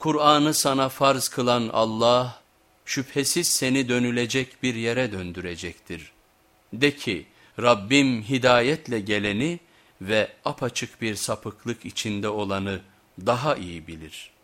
Kur'an'ı sana farz kılan Allah, şüphesiz seni dönülecek bir yere döndürecektir. De ki, Rabbim hidayetle geleni ve apaçık bir sapıklık içinde olanı daha iyi bilir.''